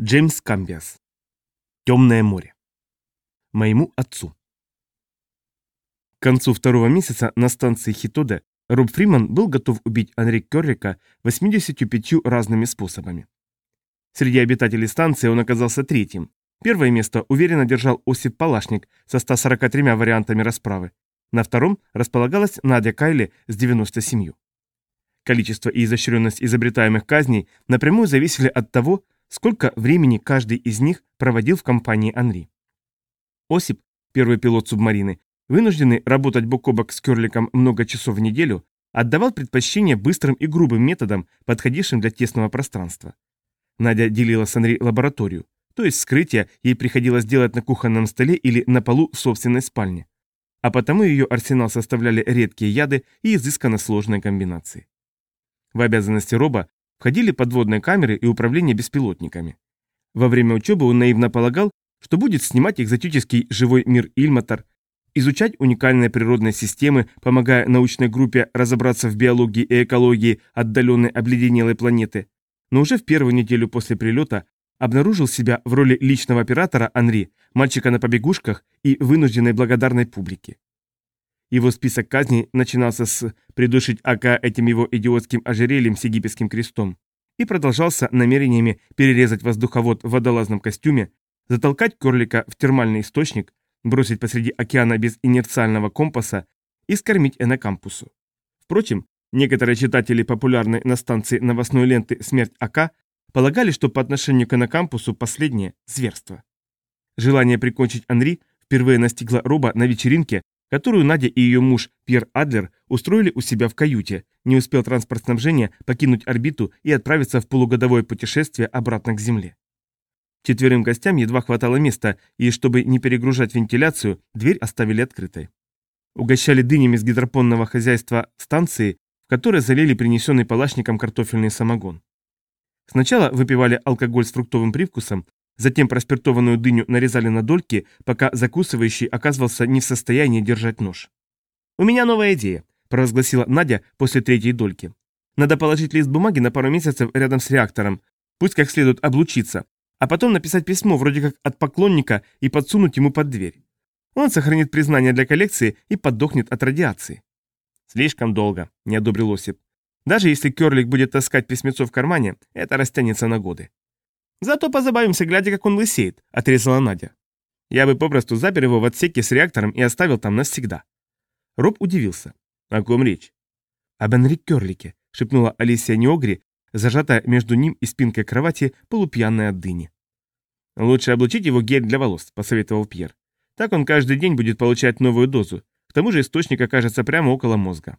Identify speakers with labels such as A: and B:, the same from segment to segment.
A: Джеймс Камбиас. Темное море. Моему отцу. К концу второго месяца на станции Хитоде Роб Фриман был готов убить Анри Керлика 85 разными способами. Среди обитателей станции он оказался третьим. Первое место уверенно держал Осип Палашник со 143 вариантами расправы. На втором располагалась Надя Кайли с 97. Количество и изощренность изобретаемых казней напрямую зависели от того, сколько времени каждый из них проводил в компании Анри. Осип, первый пилот субмарины, вынужденный работать бок о бок с Керликом много часов в неделю, отдавал предпочтение быстрым и грубым методам, подходившим для тесного пространства. Надя делила с Анри лабораторию, то есть скрытие ей приходилось делать на кухонном столе или на полу в собственной спальне. А потому ее арсенал составляли редкие яды и изысканно сложные комбинации. В обязанности Роба входили подводные камеры и управление беспилотниками. Во время учебы он наивно полагал, что будет снимать экзотический живой мир Ильматор, изучать уникальные природные системы, помогая научной группе разобраться в биологии и экологии отдаленной обледенелой планеты, но уже в первую неделю после прилета обнаружил себя в роли личного оператора Анри, мальчика на побегушках и вынужденной благодарной публики. Его список казней начинался с «придушить АК этим его идиотским ожерельем с египетским крестом» и продолжался намерениями перерезать воздуховод в водолазном костюме, затолкать Корлика в термальный источник, бросить посреди океана без инерциального компаса и скормить Энакампусу. Впрочем, некоторые читатели популярной на станции новостной ленты «Смерть АК» полагали, что по отношению к Энакампусу последнее – зверство. Желание прикончить Анри впервые настигло Роба на вечеринке, которую Надя и ее муж Пьер Адлер устроили у себя в каюте, не успел транспорт снабжения покинуть орбиту и отправиться в полугодовое путешествие обратно к Земле. Четверым гостям едва хватало места, и чтобы не перегружать вентиляцию, дверь оставили открытой. Угощали дынями с гидропонного хозяйства станции, в которой залили принесенный палашником картофельный самогон. Сначала выпивали алкоголь с фруктовым привкусом, Затем проспиртованную дыню нарезали на дольки, пока закусывающий оказывался не в состоянии держать нож. «У меня новая идея», – провозгласила Надя после третьей дольки. «Надо положить лист бумаги на пару месяцев рядом с реактором, пусть как следует облучиться, а потом написать письмо вроде как от поклонника и подсунуть ему под дверь. Он сохранит признание для коллекции и поддохнет от радиации». «Слишком долго», – не одобрил Осип. «Даже если Керлик будет таскать письмецо в кармане, это растянется на годы». «Зато позабавимся, глядя, как он лысеет», — отрезала Надя. «Я бы попросту запер его в отсеке с реактором и оставил там навсегда». Роб удивился. «О ком речь?» «Об Энри Керлике», — шепнула Алисия Неогри, зажатая между ним и спинкой кровати, полупьяная от дыни. «Лучше облучить его гель для волос», — посоветовал Пьер. «Так он каждый день будет получать новую дозу. К тому же источник окажется прямо около мозга».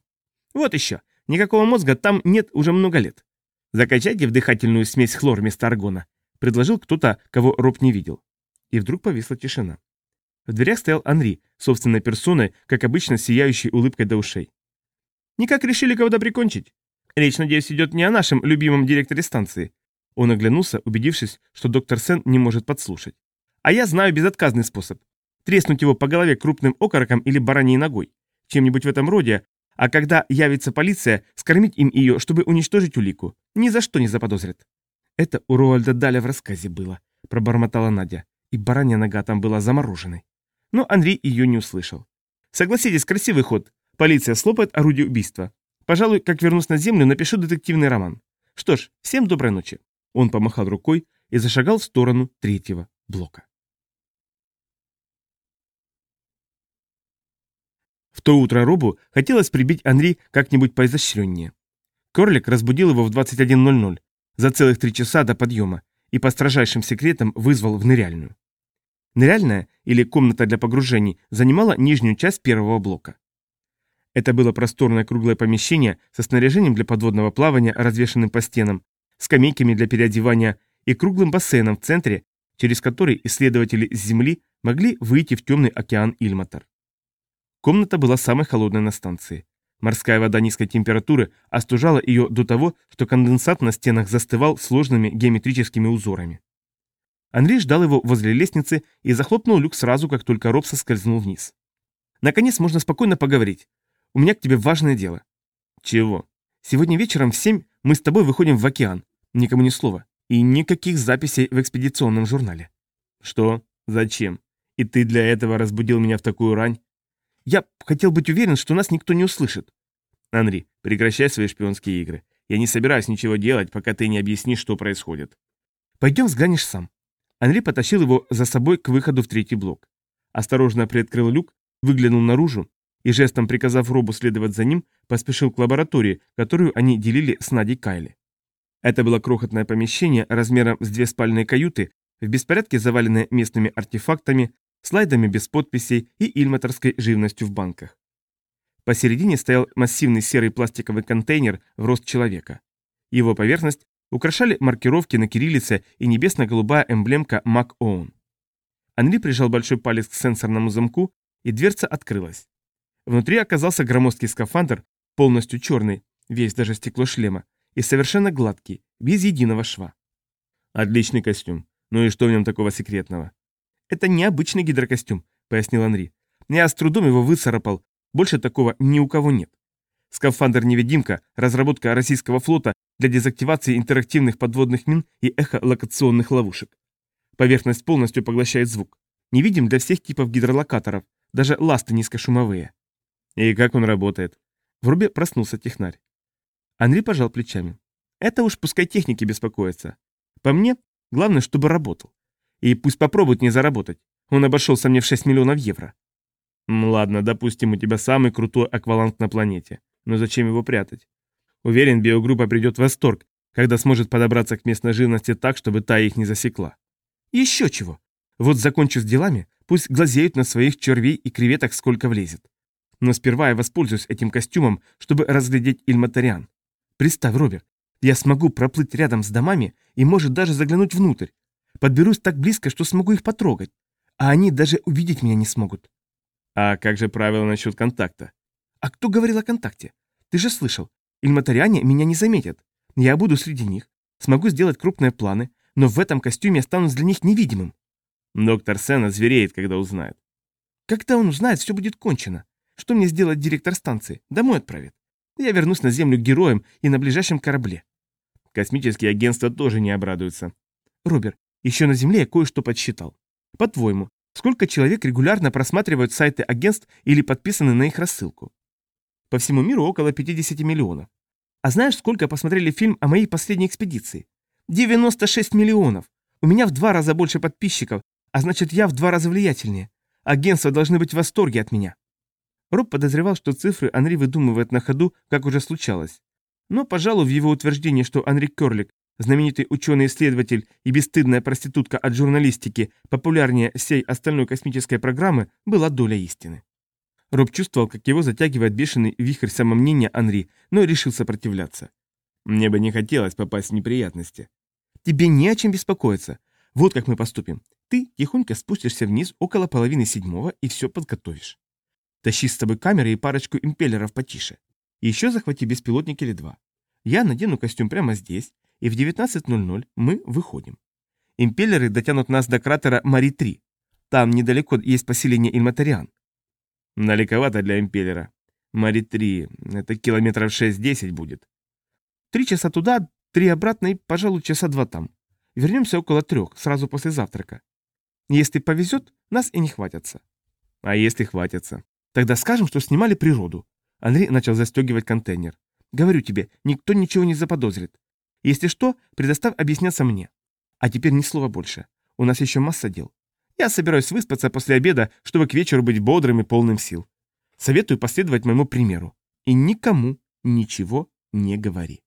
A: «Вот еще. Никакого мозга там нет уже много лет. Закачайте в дыхательную смесь хлор вместо аргона предложил кто-то, кого Роб не видел. И вдруг повисла тишина. В дверях стоял Анри, собственной персоной, как обычно, сияющей улыбкой до ушей. «Никак решили кого-то прикончить? Речь, надеюсь, идет не о нашем любимом директоре станции». Он оглянулся, убедившись, что доктор Сен не может подслушать. «А я знаю безотказный способ. Треснуть его по голове крупным окороком или бараньей ногой. Чем-нибудь в этом роде, а когда явится полиция, скормить им ее, чтобы уничтожить улику. Ни за что не заподозрят». «Это у Роальда Даля в рассказе было», — пробормотала Надя. И баранья нога там была замороженной. Но Андрей ее не услышал. «Согласитесь, красивый ход. Полиция слопает орудие убийства. Пожалуй, как вернусь на землю, напишу детективный роман. Что ж, всем доброй ночи». Он помахал рукой и зашагал в сторону третьего блока. В то утро Робу хотелось прибить Анри как-нибудь поизощреннее. Корлик разбудил его в 21.00, за целых три часа до подъема и по строжайшим секретам вызвал в ныряльную. Ныряльная, или комната для погружений, занимала нижнюю часть первого блока. Это было просторное круглое помещение со снаряжением для подводного плавания, развешенным по стенам, скамейками для переодевания и круглым бассейном в центре, через который исследователи с Земли могли выйти в темный океан Ильматор. Комната была самой холодной на станции. Морская вода низкой температуры остужала ее до того, что конденсат на стенах застывал сложными геометрическими узорами. Андрей ждал его возле лестницы и захлопнул люк сразу, как только Роб соскользнул вниз. «Наконец можно спокойно поговорить. У меня к тебе важное дело». «Чего?» «Сегодня вечером в семь мы с тобой выходим в океан. Никому ни слова. И никаких записей в экспедиционном журнале. Что? Зачем? И ты для этого разбудил меня в такую рань? Я хотел быть уверен, что нас никто не услышит. Анри, прекращай свои шпионские игры. Я не собираюсь ничего делать, пока ты не объяснишь, что происходит. Пойдем взглянешь сам. Анри потащил его за собой к выходу в третий блок. Осторожно приоткрыл люк, выглянул наружу и, жестом приказав Робу следовать за ним, поспешил к лаборатории, которую они делили с Надей Кайли. Это было крохотное помещение размером с две спальные каюты, в беспорядке заваленное местными артефактами, слайдами без подписей и ильматорской живностью в банках. Посередине стоял массивный серый пластиковый контейнер в рост человека. Его поверхность украшали маркировки на кириллице и небесно-голубая эмблемка Mac Own. Анри прижал большой палец к сенсорному замку, и дверца открылась. Внутри оказался громоздкий скафандр, полностью черный, весь даже стекло шлема, и совершенно гладкий, без единого шва. Отличный костюм. Ну и что в нем такого секретного? Это необычный гидрокостюм, пояснил Анри. Я с трудом его выцарапал, больше такого ни у кого нет. Скафандр-невидимка – разработка российского флота для дезактивации интерактивных подводных мин и эхолокационных ловушек. Поверхность полностью поглощает звук. Невидим для всех типов гидролокаторов, даже ласты низкошумовые. И как он работает? В рубе проснулся технарь. Анри пожал плечами. Это уж пускай техники беспокоятся. По мне, главное, чтобы работал. И пусть попробует не заработать. Он обошелся мне в 6 миллионов евро. Ладно, допустим, у тебя самый крутой акваланг на планете. Но зачем его прятать? Уверен, биогруппа придет в восторг, когда сможет подобраться к местной живности так, чтобы та их не засекла. Еще чего. Вот закончу с делами, пусть глазеют на своих червей и креветок сколько влезет. Но сперва я воспользуюсь этим костюмом, чтобы разглядеть Ильматариан. Представь, Роберт, я смогу проплыть рядом с домами и, может, даже заглянуть внутрь. Подберусь так близко, что смогу их потрогать. А они даже увидеть меня не смогут. А как же правило насчет контакта? А кто говорил о контакте? Ты же слышал. Ильматариане меня не заметят. Я буду среди них. Смогу сделать крупные планы, но в этом костюме останусь для них невидимым. Доктор Сена звереет, когда узнает. Когда он узнает, все будет кончено. Что мне сделать директор станции? Домой отправит. Я вернусь на Землю героем и на ближайшем корабле. Космические агентства тоже не обрадуются. Робер, еще на Земле я кое-что подсчитал. По-твоему, сколько человек регулярно просматривают сайты агентств или подписаны на их рассылку? По всему миру около 50 миллионов. А знаешь, сколько посмотрели фильм о моей последней экспедиции? 96 миллионов. У меня в два раза больше подписчиков, а значит, я в два раза влиятельнее. Агентства должны быть в восторге от меня. Роб подозревал, что цифры Анри выдумывает на ходу, как уже случалось. Но, пожалуй, в его утверждении, что Анри Керлик, знаменитый ученый-исследователь и бесстыдная проститутка от журналистики, популярнее всей остальной космической программы, была доля истины. Роб чувствовал, как его затягивает бешеный вихрь самомнения Анри, но решил сопротивляться. «Мне бы не хотелось попасть в неприятности». «Тебе не о чем беспокоиться. Вот как мы поступим. Ты тихонько спустишься вниз около половины седьмого и все подготовишь. Тащи с собой камеры и парочку импеллеров потише. Еще захвати беспилотник или два. Я надену костюм прямо здесь, и в 19.00 мы выходим. Импеллеры дотянут нас до кратера Мари-3. Там недалеко есть поселение Ильматариан. Далековато для импеллера. Мари-3, это километров 6-10 будет. Три часа туда, три обратно и, пожалуй, часа два там. Вернемся около трех, сразу после завтрака. Если повезет, нас и не хватятся. А если хватятся? Тогда скажем, что снимали природу. Андрей начал застегивать контейнер. Говорю тебе, никто ничего не заподозрит. Если что, предоставь объясняться мне. А теперь ни слова больше. У нас еще масса дел. Я собираюсь выспаться после обеда, чтобы к вечеру быть бодрым и полным сил. Советую последовать моему примеру. И никому ничего не говори.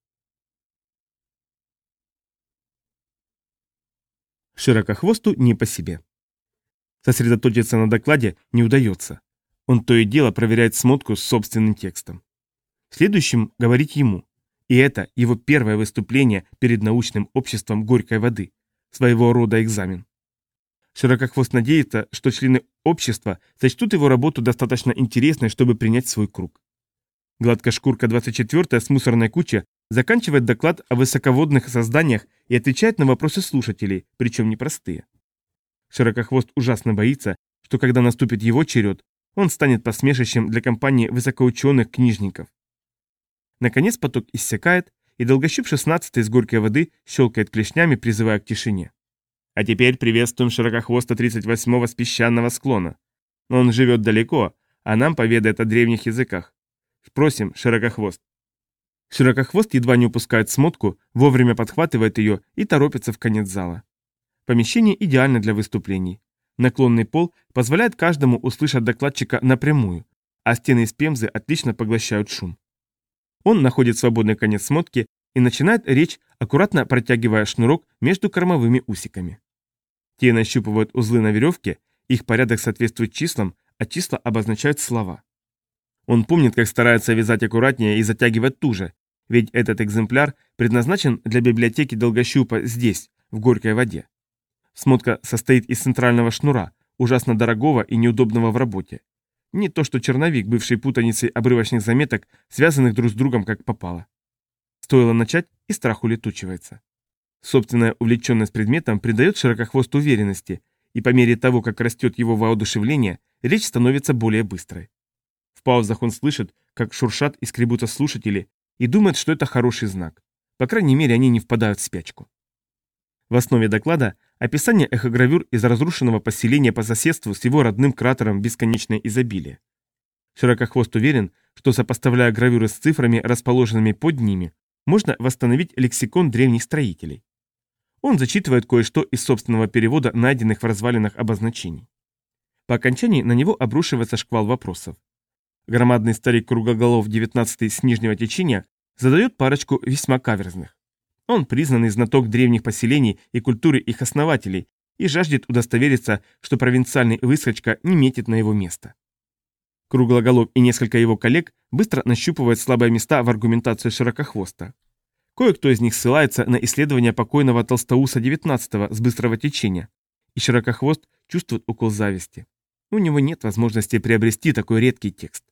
A: Широкохвосту не по себе. Сосредоточиться на докладе не удается. Он то и дело проверяет смотку с собственным текстом. Следующим говорить ему. И это его первое выступление перед научным обществом горькой воды, своего рода экзамен. Широкохвост надеется, что члены общества сочтут его работу достаточно интересной, чтобы принять свой круг. Гладкошкурка 24 с мусорной кучи заканчивает доклад о высоководных созданиях и отвечает на вопросы слушателей, причем непростые. Широкохвост ужасно боится, что когда наступит его черед, он станет посмешищем для компании высокоученых книжников. Наконец поток иссякает, и долгощуп 16 из горькой воды щелкает клешнями, призывая к тишине. А теперь приветствуем широкохвоста 38-го с песчаного склона. Он живет далеко, а нам поведает о древних языках. Спросим, широкохвост. Широкохвост едва не упускает смотку, вовремя подхватывает ее и торопится в конец зала. Помещение идеально для выступлений. Наклонный пол позволяет каждому услышать докладчика напрямую, а стены из пемзы отлично поглощают шум. Он находит свободный конец смотки и начинает речь, аккуратно протягивая шнурок между кормовыми усиками. Те нащупывают узлы на веревке, их порядок соответствует числам, а числа обозначают слова. Он помнит, как старается вязать аккуратнее и затягивать туже, ведь этот экземпляр предназначен для библиотеки долгощупа здесь, в горькой воде. Смотка состоит из центрального шнура, ужасно дорогого и неудобного в работе. Не то что черновик, бывший путаницей обрывочных заметок, связанных друг с другом как попало. Стоило начать, и страх улетучивается. Собственная увлеченность предметом придает широкохвост уверенности, и по мере того, как растет его воодушевление, речь становится более быстрой. В паузах он слышит, как шуршат и скребутся слушатели, и думает, что это хороший знак. По крайней мере, они не впадают в спячку. В основе доклада описание эхогравюр из разрушенного поселения по соседству с его родным кратером бесконечное изобилие. Широкохвост уверен, что сопоставляя гравюры с цифрами, расположенными под ними, можно восстановить лексикон древних строителей. Он зачитывает кое-что из собственного перевода найденных в развалинах обозначений. По окончании на него обрушивается шквал вопросов. Громадный старик кругоголов 19 с нижнего течения задает парочку весьма каверзных. Он признанный знаток древних поселений и культуры их основателей и жаждет удостовериться, что провинциальный выскочка не метит на его место. Круглоголов и несколько его коллег быстро нащупывают слабые места в аргументации Широкохвоста. Кое-кто из них ссылается на исследования покойного Толстоуса XIX с быстрого течения, и Широкохвост чувствует укол зависти. У него нет возможности приобрести такой редкий текст.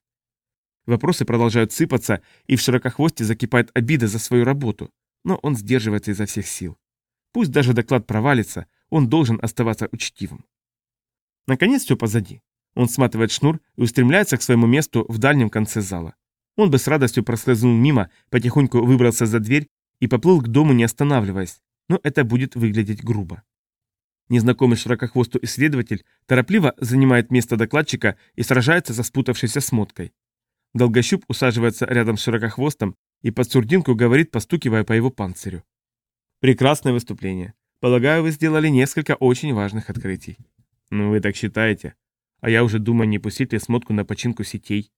A: Вопросы продолжают сыпаться, и в Широкохвосте закипает обида за свою работу, но он сдерживается изо всех сил. Пусть даже доклад провалится, он должен оставаться учтивым. Наконец все позади. Он сматывает шнур и устремляется к своему месту в дальнем конце зала. Он бы с радостью проскользнул мимо, потихоньку выбрался за дверь и поплыл к дому, не останавливаясь, но это будет выглядеть грубо. Незнакомый широкохвосту исследователь торопливо занимает место докладчика и сражается со спутавшейся смоткой. Долгощуп усаживается рядом с широкохвостом и под сурдинку говорит, постукивая по его панцирю. «Прекрасное выступление. Полагаю, вы сделали несколько очень важных открытий». «Ну, вы так считаете. А я уже думаю, не пустить ли смотку на починку сетей».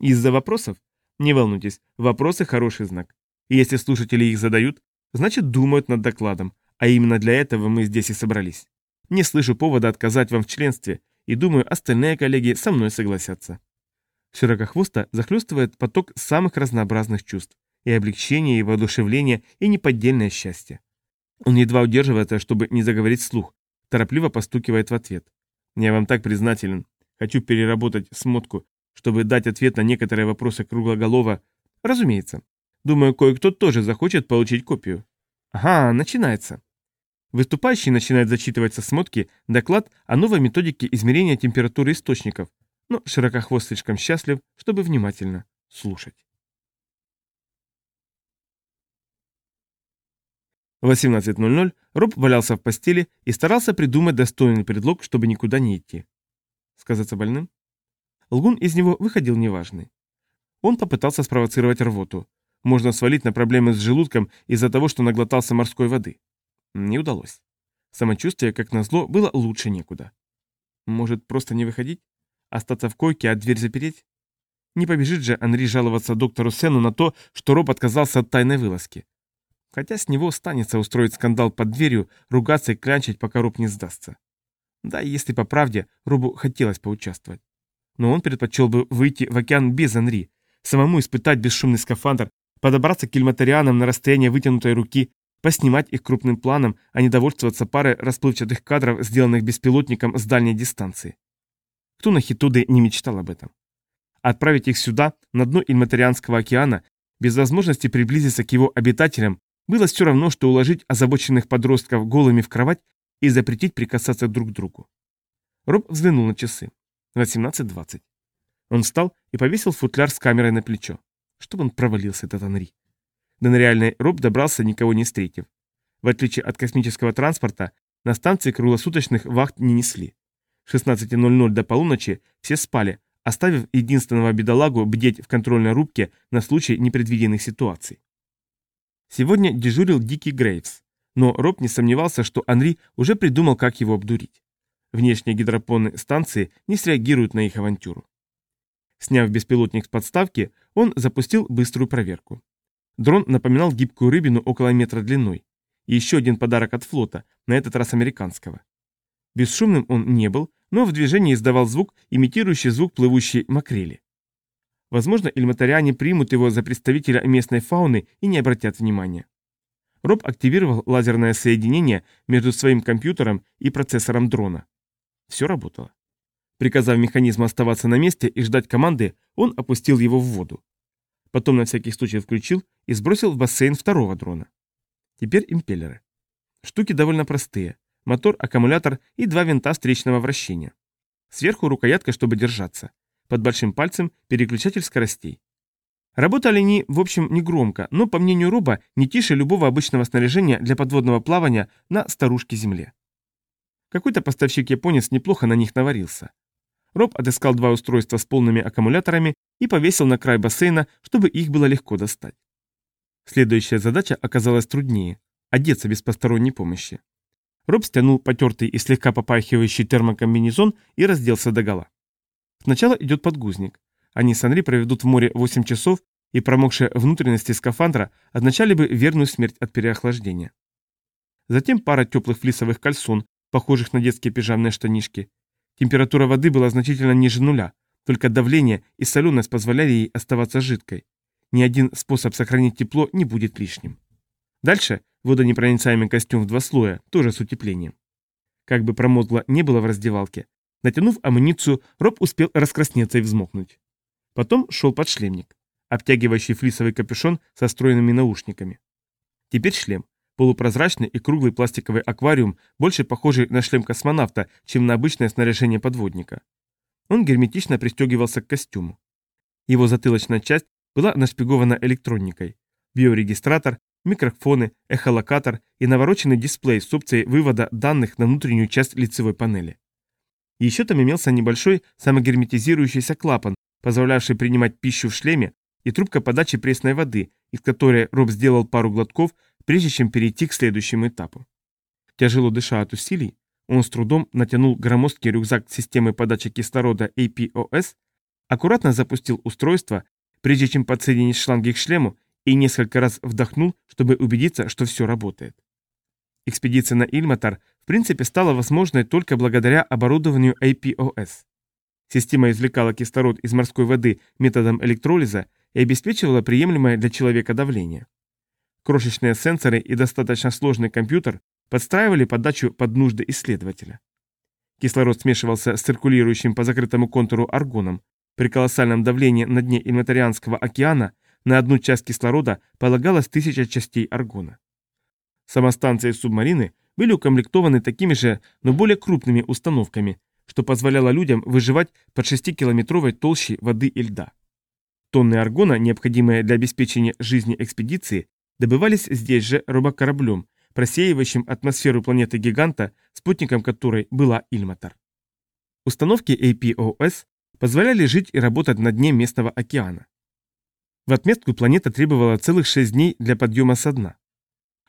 A: «Из-за вопросов? Не волнуйтесь, вопросы – хороший знак. И если слушатели их задают, значит думают над докладом, а именно для этого мы здесь и собрались. Не слышу повода отказать вам в членстве, и думаю, остальные коллеги со мной согласятся». Широкохвоста захлестывает поток самых разнообразных чувств и облегчение, и воодушевление, и неподдельное счастье. Он едва удерживается, чтобы не заговорить вслух, торопливо постукивает в ответ. «Я вам так признателен. Хочу переработать смотку, чтобы дать ответ на некоторые вопросы круглоголова. Разумеется. Думаю, кое-кто тоже захочет получить копию». «Ага, начинается». Выступающий начинает зачитывать со смотки доклад о новой методике измерения температуры источников, но широкохвост слишком счастлив, чтобы внимательно слушать. В 18.00 Роб валялся в постели и старался придумать достойный предлог, чтобы никуда не идти. Сказаться больным? Лгун из него выходил неважный. Он попытался спровоцировать рвоту. Можно свалить на проблемы с желудком из-за того, что наглотался морской воды. Не удалось. Самочувствие, как назло, было лучше некуда. Может, просто не выходить? Остаться в койке, а дверь запереть? Не побежит же Анри жаловаться доктору Сену на то, что Роб отказался от тайной вылазки. Хотя с него станется устроить скандал под дверью, ругаться и клянчить, пока Роб не сдастся. Да, если по правде, Робу хотелось поучаствовать. Но он предпочел бы выйти в океан без Анри, самому испытать бесшумный скафандр, подобраться к кильматарианам на расстояние вытянутой руки, поснимать их крупным планом, а не довольствоваться парой расплывчатых кадров, сделанных беспилотником с дальней дистанции. Кто на Хитуде не мечтал об этом? Отправить их сюда, на дно Ильматарианского океана, без возможности приблизиться к его обитателям, было все равно, что уложить озабоченных подростков голыми в кровать и запретить прикасаться друг к другу. Роб взглянул на часы. 18.20. Он встал и повесил футляр с камерой на плечо. Чтобы он провалился, этот Анри. До нереальной Роб добрался, никого не встретив. В отличие от космического транспорта, на станции круглосуточных вахт не несли. С 16.00 до полуночи все спали, оставив единственного бедолагу бдеть в контрольной рубке на случай непредвиденных ситуаций. Сегодня дежурил Дикий Грейвс, но Роб не сомневался, что Анри уже придумал, как его обдурить. Внешние гидропоны станции не среагируют на их авантюру. Сняв беспилотник с подставки, он запустил быструю проверку. Дрон напоминал гибкую рыбину около метра длиной. И еще один подарок от флота, на этот раз американского. Бесшумным он не был, но в движении издавал звук, имитирующий звук плывущей макрели. Возможно, ильматариане примут его за представителя местной фауны и не обратят внимания. Роб активировал лазерное соединение между своим компьютером и процессором дрона. Все работало. Приказав механизму оставаться на месте и ждать команды, он опустил его в воду. Потом на всякий случай включил и сбросил в бассейн второго дрона. Теперь импеллеры. Штуки довольно простые мотор, аккумулятор и два винта встречного вращения. Сверху рукоятка, чтобы держаться. Под большим пальцем переключатель скоростей. Работали они, в общем, не громко, но, по мнению Руба, не тише любого обычного снаряжения для подводного плавания на старушке Земле. Какой-то поставщик-японец неплохо на них наварился. Роб отыскал два устройства с полными аккумуляторами и повесил на край бассейна, чтобы их было легко достать. Следующая задача оказалась труднее – одеться без посторонней помощи. Роб стянул потертый и слегка попахивающий термокомбинезон и разделся догола. Сначала идет подгузник. Они с Анри проведут в море 8 часов, и промокшие внутренности скафандра означали бы верную смерть от переохлаждения. Затем пара теплых флисовых кальсон, похожих на детские пижамные штанишки. Температура воды была значительно ниже нуля, только давление и соленость позволяли ей оставаться жидкой. Ни один способ сохранить тепло не будет лишним. Дальше водонепроницаемый костюм в два слоя, тоже с утеплением. Как бы промозгло не было в раздевалке, натянув амуницию, Роб успел раскраснеться и взмокнуть. Потом шел подшлемник, обтягивающий флисовый капюшон со встроенными наушниками. Теперь шлем, полупрозрачный и круглый пластиковый аквариум, больше похожий на шлем космонавта, чем на обычное снаряжение подводника. Он герметично пристегивался к костюму. Его затылочная часть была нашпигована электроникой. Биорегистратор, микрофоны, эхолокатор и навороченный дисплей с опцией вывода данных на внутреннюю часть лицевой панели. Еще там имелся небольшой самогерметизирующийся клапан, позволявший принимать пищу в шлеме, и трубка подачи пресной воды, из которой Роб сделал пару глотков, прежде чем перейти к следующему этапу. Тяжело дыша от усилий, он с трудом натянул громоздкий рюкзак системы подачи кислорода APOS, аккуратно запустил устройство, прежде чем подсоединить шланги к шлему и несколько раз вдохнул, чтобы убедиться, что все работает. Экспедиция на Ильматар в принципе стала возможной только благодаря оборудованию APOS. Система извлекала кислород из морской воды методом электролиза и обеспечивала приемлемое для человека давление. Крошечные сенсоры и достаточно сложный компьютер подстраивали подачу под нужды исследователя. Кислород смешивался с циркулирующим по закрытому контуру аргоном. При колоссальном давлении на дне Инвентарианского океана на одну часть кислорода полагалось тысяча частей аргона. Самостанции и субмарины были укомплектованы такими же, но более крупными установками, что позволяло людям выживать под 6-километровой толщей воды и льда. Тонны аргона, необходимые для обеспечения жизни экспедиции, добывались здесь же робокораблем, просеивающим атмосферу планеты-гиганта, спутником которой была Ильматар. Установки APOS позволяли жить и работать на дне местного океана. В отметку планета требовала целых 6 дней для подъема со дна.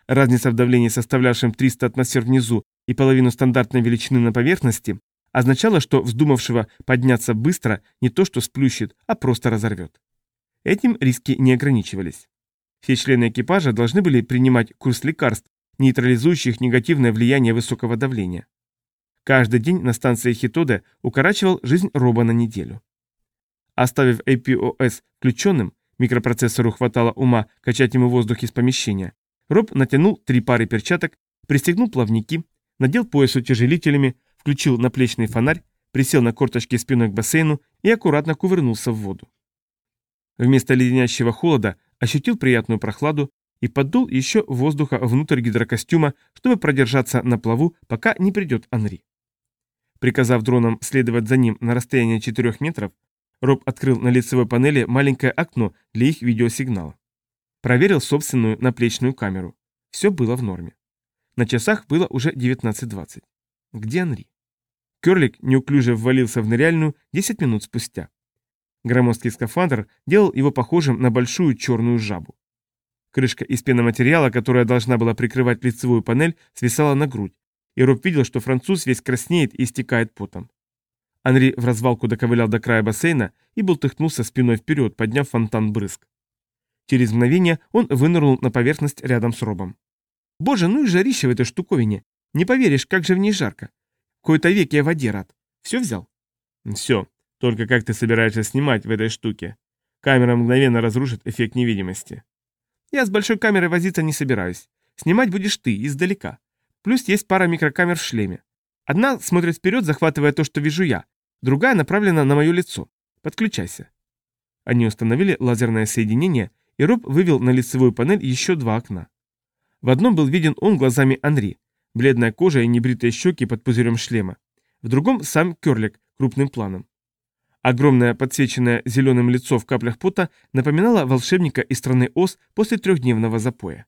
A: Разница в давлении, составлявшем 300 атмосфер внизу и половину стандартной величины на поверхности, означала, что вздумавшего подняться быстро не то что сплющит, а просто разорвет. Этим риски не ограничивались. Все члены экипажа должны были принимать курс лекарств, нейтрализующих негативное влияние высокого давления. Каждый день на станции Хитоде укорачивал жизнь Роба на неделю. Оставив APOS включенным, Микропроцессору хватало ума качать ему воздух из помещения. Роб натянул три пары перчаток, пристегнул плавники, надел пояс с утяжелителями, включил наплечный фонарь, присел на корточки спиной к бассейну и аккуратно кувырнулся в воду. Вместо леденящего холода ощутил приятную прохладу и поддул еще воздуха внутрь гидрокостюма, чтобы продержаться на плаву, пока не придет Анри. Приказав дронам следовать за ним на расстояние 4 метров, Роб открыл на лицевой панели маленькое окно для их видеосигнала. Проверил собственную наплечную камеру. Все было в норме. На часах было уже 19.20. Где Анри? Керлик неуклюже ввалился в ныряльную 10 минут спустя. Громоздкий скафандр делал его похожим на большую черную жабу. Крышка из пеноматериала, которая должна была прикрывать лицевую панель, свисала на грудь, и Роб видел, что француз весь краснеет и истекает потом. Анри в развалку доковылял до края бассейна и бултыхнулся спиной вперед, подняв фонтан брызг. Через мгновение он вынырнул на поверхность рядом с Робом. «Боже, ну и жарище в этой штуковине! Не поверишь, как же в ней жарко! Кое-то век я в воде рад. Все взял?»
B: «Все. Только как ты собираешься снимать в этой штуке? Камера мгновенно разрушит эффект невидимости».
A: «Я с большой камерой возиться не собираюсь. Снимать будешь ты, издалека. Плюс есть пара микрокамер в шлеме. Одна смотрит вперед, захватывая то, что вижу я, другая направлена на мое лицо. Подключайся. Они установили лазерное соединение, и Роб вывел на лицевую панель еще два окна. В одном был виден он глазами Анри, бледная кожа и небритые щеки под пузырем шлема. В другом сам Керлик крупным планом. Огромное подсвеченное зеленым лицо в каплях пота напоминало волшебника из страны Оз после трехдневного запоя.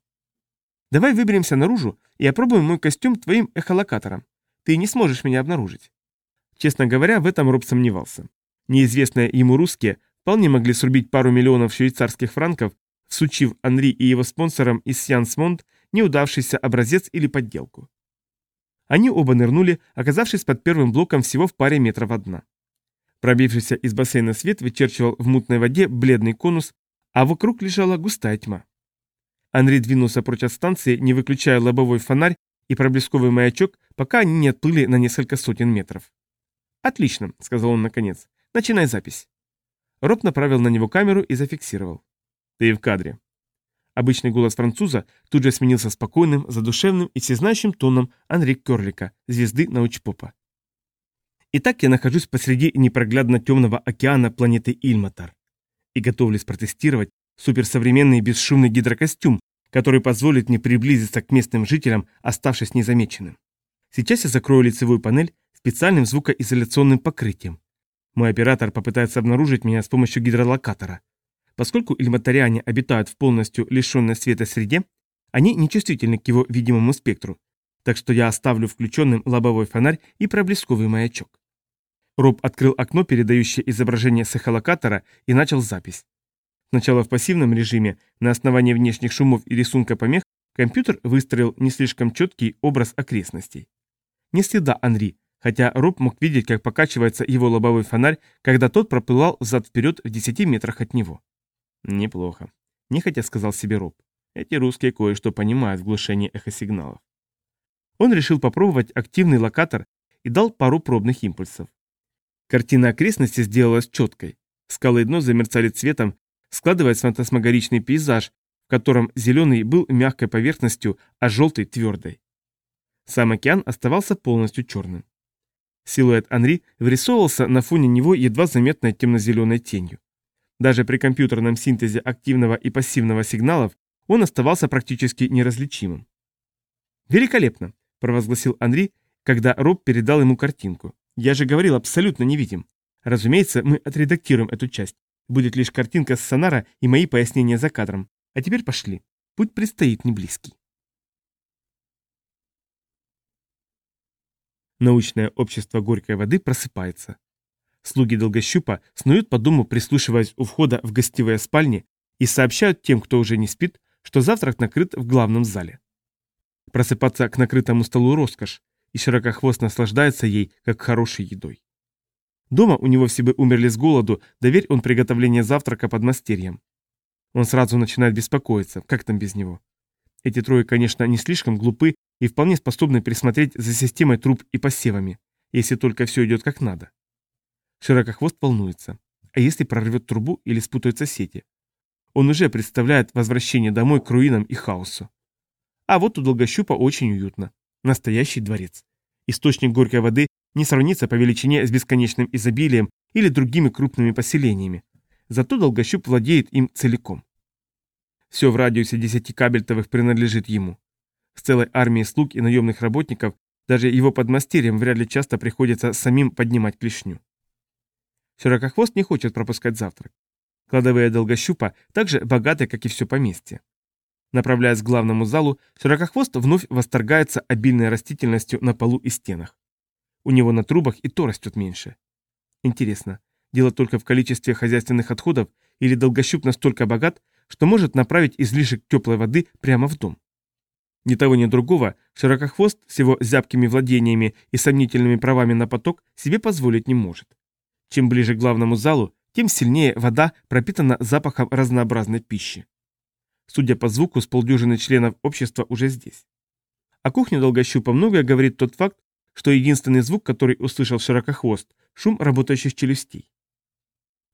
A: «Давай выберемся наружу и опробуем мой костюм твоим эхолокатором. Ты не сможешь меня обнаружить». Честно говоря, в этом Роб сомневался. Неизвестные ему русские вполне могли срубить пару миллионов швейцарских франков, всучив Анри и его спонсорам из Сьянсмонд неудавшийся образец или подделку. Они оба нырнули, оказавшись под первым блоком всего в паре метров от дна. Пробившийся из бассейна свет вычерчивал в мутной воде бледный конус, а вокруг лежала густая тьма. Анри двинулся прочь от станции, не выключая лобовой фонарь и проблесковый маячок, пока они не отплыли на несколько сотен метров. «Отлично», — сказал он наконец. «Начинай запись». Роб направил на него камеру и зафиксировал.
B: «Ты в кадре».
A: Обычный голос француза тут же сменился спокойным, задушевным и всезнающим тоном Анри Керлика, звезды научпопа. Итак, я нахожусь посреди непроглядно темного океана планеты Ильматар и готовлюсь протестировать суперсовременный бесшумный гидрокостюм, который позволит мне приблизиться к местным жителям, оставшись незамеченным. Сейчас я закрою лицевую панель специальным звукоизоляционным покрытием. Мой оператор попытается обнаружить меня с помощью гидролокатора. Поскольку ильматариане обитают в полностью лишенной света среде, они нечувствительны к его видимому спектру, так что я оставлю включенным лобовой фонарь и проблесковый маячок. Роб открыл окно, передающее изображение с эхолокатора, и начал запись. Сначала в пассивном режиме, на основании внешних шумов и рисунка помех, компьютер выстроил не слишком четкий образ окрестностей. Не следа Анри, хотя Роб мог видеть, как покачивается его лобовой фонарь, когда тот проплывал взад-вперед в 10 метрах от него.
B: «Неплохо», — нехотя сказал себе Роб. «Эти русские кое-что понимают в глушении эхосигналов».
A: Он решил попробовать активный локатор и дал пару пробных импульсов. Картина окрестности сделалась четкой. Скалы и дно замерцали цветом, складываясь фантасмагоричный пейзаж, в котором зеленый был мягкой поверхностью, а желтый – твердой. Сам океан оставался полностью черным. Силуэт Анри вырисовывался на фоне него едва заметной темно-зеленой тенью. Даже при компьютерном синтезе активного и пассивного сигналов он оставался практически неразличимым. «Великолепно!» – провозгласил Анри, когда Роб передал ему картинку. «Я же говорил, абсолютно не видим. Разумеется, мы отредактируем эту часть. Будет лишь картинка с сонара и мои пояснения за кадром. А теперь пошли. Путь предстоит не Научное общество горькой воды просыпается. Слуги долгощупа снуют по дому, прислушиваясь у входа в гостевые спальни и сообщают тем, кто уже не спит, что завтрак накрыт в главном зале. Просыпаться к накрытому столу роскошь, и широкохвост наслаждается ей, как хорошей едой. Дома у него все бы умерли с голоду, доверь он приготовление завтрака под мастерьем. Он сразу начинает беспокоиться, как там без него. Эти трое, конечно, не слишком глупы и вполне способны присмотреть за системой труб и посевами, если только все идет как надо. Широкохвост волнуется. А если прорвет трубу или спутаются сети? Он уже представляет возвращение домой к руинам и хаосу. А вот у Долгощупа очень уютно. Настоящий дворец. Источник горькой воды не сравнится по величине с бесконечным изобилием или другими крупными поселениями. Зато Долгощуп владеет им целиком. Все в радиусе 10 кабельтовых принадлежит ему. С целой армией слуг и наемных работников даже его подмастерьям вряд ли часто приходится самим поднимать клешню. Широкохвост не хочет пропускать завтрак. Кладовые долгощупа также богаты, как и все поместье. Направляясь к главному залу, Широкохвост вновь восторгается обильной растительностью на полу и стенах. У него на трубах и то растет меньше. Интересно, дело только в количестве хозяйственных отходов или долгощуп настолько богат, что может направить излишек теплой воды прямо в дом? Ни того, ни другого Широкохвост с его зябкими владениями и сомнительными правами на поток себе позволить не может. Чем ближе к главному залу, тем сильнее вода пропитана запахом разнообразной пищи. Судя по звуку, с полдюжины членов общества уже здесь. О кухне долгощупа многое говорит тот факт, что единственный звук, который услышал широкохвост, шум работающих челюстей.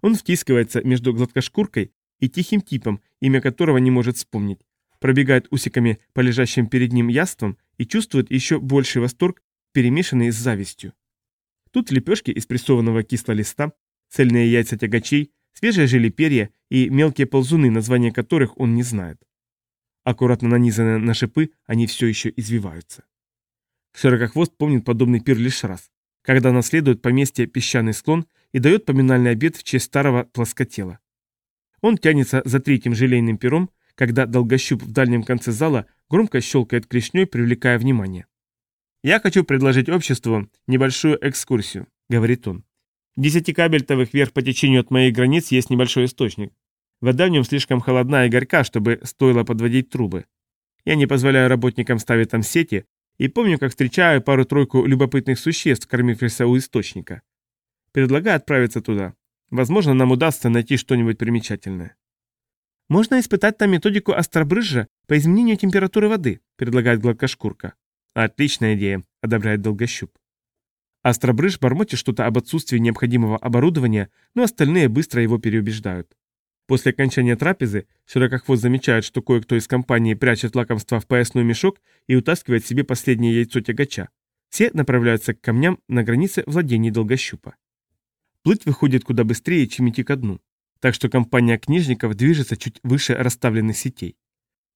A: Он втискивается между гладкошкуркой и тихим типом, имя которого не может вспомнить, пробегает усиками по лежащим перед ним яствам и чувствует еще больший восторг, перемешанный с завистью. Тут лепешки из прессованного кислолиста, цельные яйца тягачей, свежие желеперья и мелкие ползуны, названия которых он не знает. Аккуратно нанизанные на шипы, они все еще извиваются. Широкохвост помнит подобный пир лишь раз, когда наследует поместье песчаный склон и дает поминальный обед в честь старого плоскотела. Он тянется за третьим желейным пером, когда долгощуп в дальнем конце зала громко щелкает клешней, привлекая внимание. «Я хочу предложить обществу небольшую экскурсию», — говорит он. «В десяти кабельтовых вверх по течению от моих границ есть небольшой источник. Вода в нем слишком холодна и горька, чтобы стоило подводить трубы. Я не позволяю работникам ставить там сети, и помню, как встречаю пару-тройку любопытных существ, кормившихся у источника. Предлагаю отправиться туда. Возможно, нам удастся найти что-нибудь примечательное. «Можно испытать там методику астробрыжа по изменению температуры воды», предлагает гладкошкурка. «Отличная идея», — одобряет долгощуп. Астробрыж бормочет что-то об отсутствии необходимого оборудования, но остальные быстро его переубеждают. После окончания трапезы Широкохвост замечает, что кое-кто из компании прячет лакомство в поясной мешок и утаскивает себе последнее яйцо тягача. Все направляются к камням на границе владений долгощупа. Плыть выходит куда быстрее, чем идти ко дну так что компания книжников движется чуть выше расставленных сетей.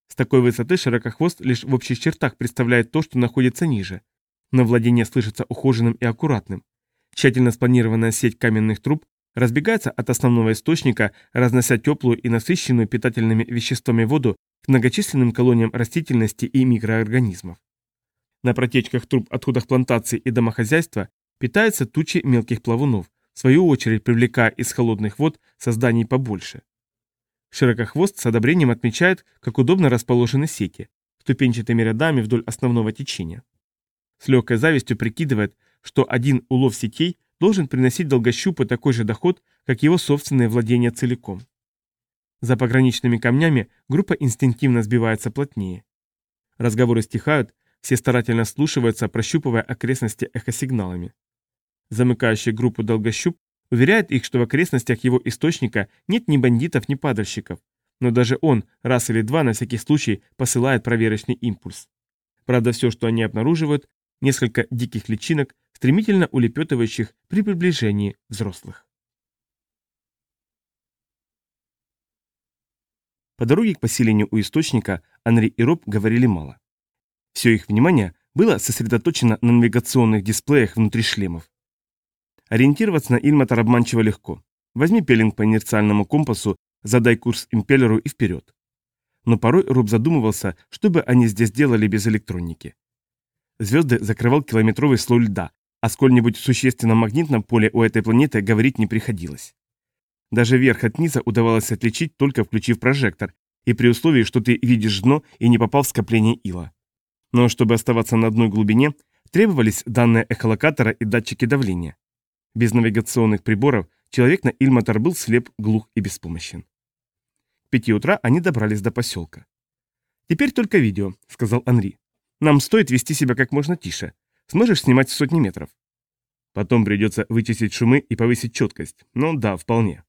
A: С такой высоты широкохвост лишь в общих чертах представляет то, что находится ниже. Но владение слышится ухоженным и аккуратным. Тщательно спланированная сеть каменных труб разбегается от основного источника, разнося теплую и насыщенную питательными веществами воду к многочисленным колониям растительности и микроорганизмов. На протечках труб отходах плантаций и домохозяйства питаются тучи мелких плавунов, свою очередь привлекая из холодных вод созданий побольше. Широкохвост с одобрением отмечает, как удобно расположены сети, ступенчатыми рядами вдоль основного течения. С легкой завистью прикидывает, что один улов сетей должен приносить долгощупу такой же доход, как его собственное владение целиком. За пограничными камнями группа инстинктивно сбивается плотнее. Разговоры стихают, все старательно слушаются, прощупывая окрестности эхосигналами. Замыкающий группу долгощуп уверяет их, что в окрестностях его источника нет ни бандитов, ни падальщиков, но даже он раз или два на всякий случай посылает проверочный импульс. Правда, все, что они обнаруживают, несколько диких личинок, стремительно улепетывающих при приближении взрослых. По дороге к поселению у источника Анри и Роб говорили мало. Все их внимание было сосредоточено на навигационных дисплеях внутри шлемов. Ориентироваться на Ильматор обманчиво легко. Возьми пелинг по инерциальному компасу, задай курс импеллеру и вперед. Но порой Руб задумывался, что бы они здесь делали без электроники. Звезды закрывал километровый слой льда, о сколь-нибудь существенном магнитном поле у этой планеты говорить не приходилось. Даже верх от низа удавалось отличить, только включив прожектор, и при условии, что ты видишь дно и не попал в скопление ила. Но чтобы оставаться на одной глубине, требовались данные эхолокатора и датчики давления. Без навигационных приборов человек на Ильматор был слеп, глух и беспомощен. К пяти утра они добрались до поселка. «Теперь только видео», — сказал Анри. «Нам стоит вести себя как можно тише. Сможешь снимать сотни метров?» Потом придется вычистить шумы и повысить четкость. Ну да, вполне.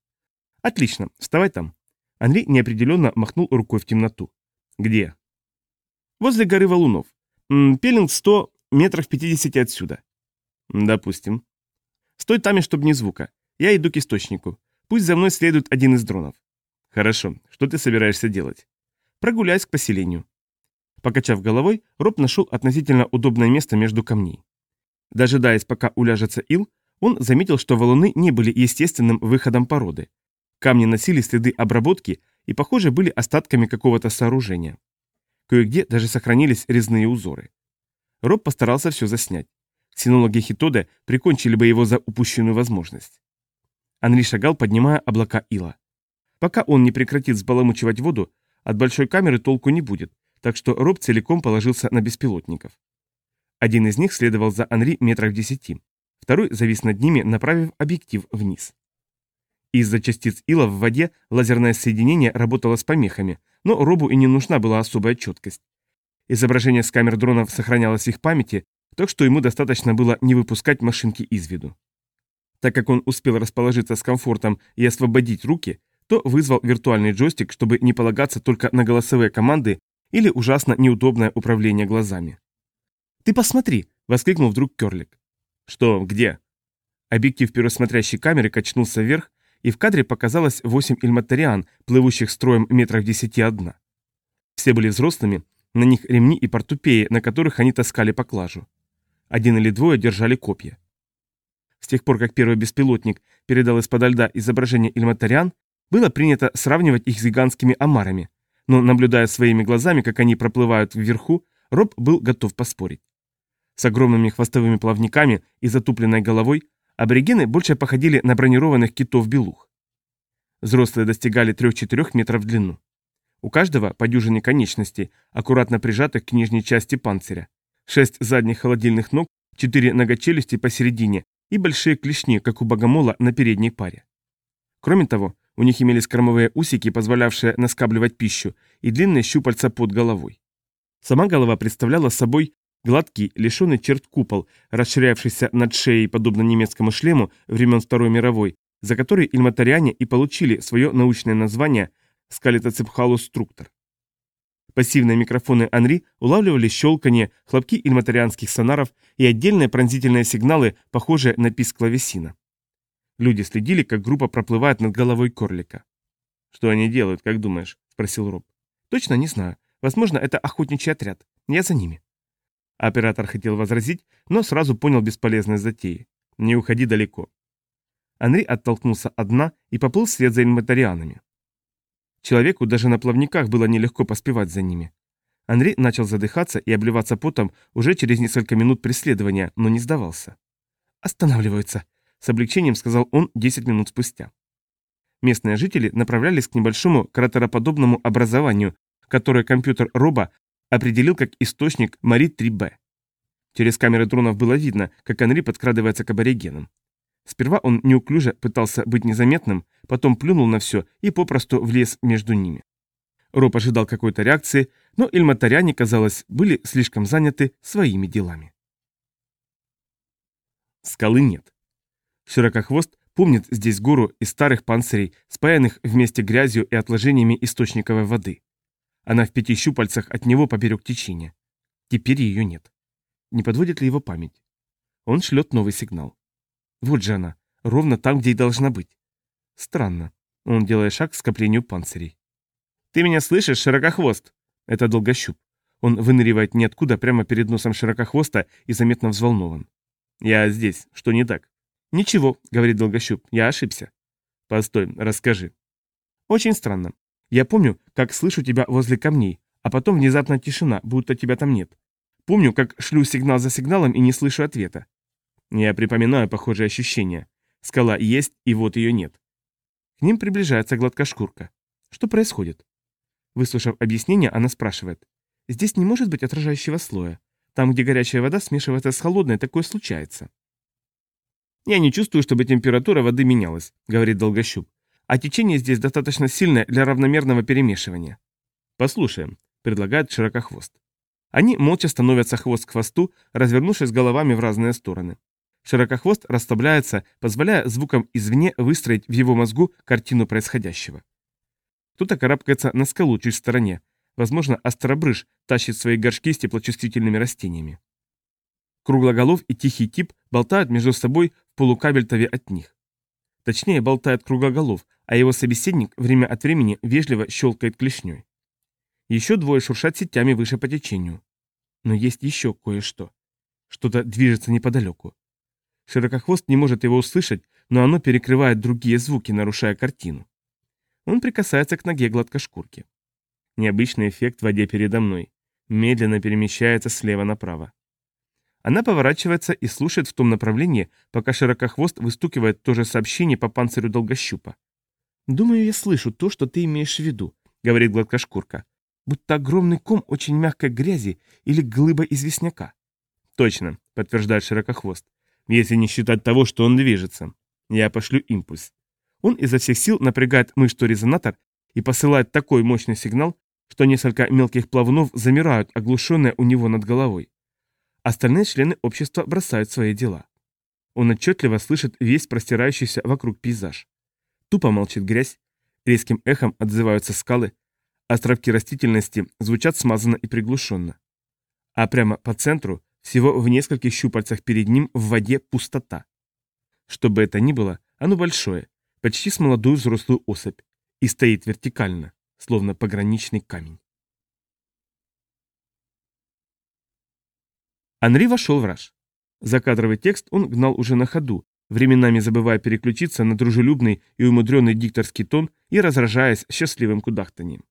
A: Отлично, вставай там. Анри неопределенно махнул рукой в темноту. Где? Возле горы валунов. Пелинг 100 метров 50 отсюда. Допустим. Стой там и чтоб ни звука. Я иду к источнику. Пусть за мной следует один из дронов. Хорошо. Что ты собираешься делать? Прогуляюсь к поселению. Покачав головой, Роб нашел относительно удобное место между камней. Дожидаясь, пока уляжется ил, он заметил, что валуны не были естественным выходом породы. Камни носили следы обработки и, похоже, были остатками какого-то сооружения. Кое-где даже сохранились резные узоры. Роб постарался все заснять. Ксенологи Хитоде прикончили бы его за упущенную возможность. Анри шагал, поднимая облака ила. Пока он не прекратит взбаламучивать воду, от большой камеры толку не будет, так что Роб целиком положился на беспилотников. Один из них следовал за Анри метров десяти, второй завис над ними, направив объектив вниз. Из-за частиц ила в воде лазерное соединение работало с помехами, но Робу и не нужна была особая четкость. Изображение с камер дронов сохранялось в их памяти, так что ему достаточно было не выпускать машинки из виду. Так как он успел расположиться с комфортом и освободить руки, то вызвал виртуальный джойстик, чтобы не полагаться только на голосовые команды или ужасно неудобное управление глазами. «Ты посмотри!» — воскликнул вдруг Керлик. «Что? Где?» Объектив первосмотрящей камеры качнулся вверх, и в кадре показалось восемь ильматариан, плывущих строем метров десяти одна. Все были взрослыми, на них ремни и портупеи, на которых они таскали поклажу. Один или двое держали копья. С тех пор, как первый беспилотник передал из-под льда изображение ильматариан, было принято сравнивать их с гигантскими омарами, но, наблюдая своими глазами, как они проплывают вверху, Роб был готов поспорить. С огромными хвостовыми плавниками и затупленной головой аборигены больше походили на бронированных китов-белух. Взрослые достигали 3-4 метров в длину. У каждого по дюжине конечностей, аккуратно прижатых к нижней части панциря. Шесть задних холодильных ног, четыре ногочелюсти посередине и большие клешни, как у богомола на передней паре. Кроме того, у них имелись кормовые усики, позволявшие наскабливать пищу, и длинные щупальца под головой. Сама голова представляла собой гладкий, лишенный черт купол, расширявшийся над шеей, подобно немецкому шлему времен Второй мировой, за который ильматариане и получили свое научное название скалитоцепхалус структор. Пассивные микрофоны Анри улавливали щелканье, хлопки ильматарианских сонаров и отдельные пронзительные сигналы, похожие на писк клавесина. Люди следили, как группа проплывает над головой Корлика. «Что они делают, как думаешь?» – спросил Роб. «Точно не знаю. Возможно, это охотничий отряд. Я за ними». Оператор хотел возразить, но сразу понял бесполезность затеи. «Не уходи далеко». Анри оттолкнулся от дна и поплыл вслед за инвентарианами. Человеку даже на плавниках было нелегко поспевать за ними. Анри начал задыхаться и обливаться потом уже через несколько минут преследования, но не сдавался. «Останавливаются», — с облегчением сказал он 10 минут спустя. Местные жители направлялись к небольшому кратероподобному образованию, которое компьютер Роба определил как источник Мари-3Б. Через камеры дронов было видно, как Анри подкрадывается к аборигенам. Сперва он неуклюже пытался быть незаметным, потом плюнул на все и попросту влез между ними. Роб ожидал какой-то реакции, но ильматаряне, казалось, были слишком заняты своими делами. Скалы нет. Широкохвост помнит здесь гору из старых панцирей, спаянных вместе грязью и отложениями источниковой воды. Она в пяти щупальцах от него поперек течения. Теперь ее нет. Не подводит ли его память? Он шлет новый сигнал. Вот же она, ровно там, где и должна быть. Странно. Он делает шаг к скоплению панцирей. «Ты меня слышишь, широкохвост?» Это долгощуп. Он выныривает ниоткуда прямо перед носом широкохвоста и заметно взволнован. «Я здесь. Что не так?» «Ничего», — говорит долгощуп, — «я ошибся». «Постой, расскажи». «Очень странно. Я помню, как слышу тебя возле камней, а потом внезапно тишина, будто тебя там нет. Помню, как шлю сигнал за сигналом и не слышу ответа. Я припоминаю похожие ощущения. Скала есть, и вот ее нет. К ним приближается гладкошкурка. Что происходит? Выслушав объяснение, она спрашивает. Здесь не может быть отражающего слоя. Там, где горячая вода смешивается с холодной, такое случается. Я не чувствую, чтобы температура воды менялась, говорит Долгощуп а течение здесь достаточно сильное для равномерного перемешивания. Послушаем, предлагает широкохвост. Они молча становятся хвост к хвосту, развернувшись головами в разные стороны. Широкохвост расслабляется, позволяя звукам извне выстроить в его мозгу картину происходящего. Кто-то карабкается на скалу чуть в стороне. Возможно, остробрыж тащит свои горшки с теплочувствительными растениями. Круглоголов и тихий тип болтают между собой в полукабельтове от них. Точнее, болтает круглоголов, а его собеседник время от времени вежливо щелкает клешней. Еще двое шуршат сетями выше по течению. Но есть еще кое-что. Что-то движется неподалеку. Широкохвост не может его услышать, но оно перекрывает другие звуки, нарушая картину. Он прикасается к ноге гладкошкурки. Необычный эффект в воде передо мной. Медленно перемещается слева направо. Она поворачивается и слушает в том направлении, пока широкохвост выстукивает то же сообщение по панцирю долгощупа. «Думаю, я слышу то, что ты имеешь в виду», — говорит гладкошкурка. «Будто огромный ком очень мягкой грязи или глыба известняка».
B: «Точно», — подтверждает широкохвост. «Если не считать того, что он движется. Я пошлю импульс».
A: Он изо всех сил напрягает мышцу-резонатор и посылает такой мощный сигнал, что несколько мелких плавунов замирают, оглушенные у него над головой. Остальные члены общества бросают свои дела. Он отчетливо слышит весь простирающийся вокруг пейзаж. Тупо молчит грязь, резким эхом отзываются скалы, островки растительности звучат смазанно и приглушенно. А прямо по центру, всего в нескольких щупальцах перед ним, в воде пустота. Что бы это ни было, оно большое, почти с молодую взрослую особь, и стоит вертикально, словно пограничный камень. Анри вошел в раж. Закадровый текст он гнал уже на ходу, временами забывая переключиться на дружелюбный и умудренный дикторский тон и разражаясь счастливым кудахтанием.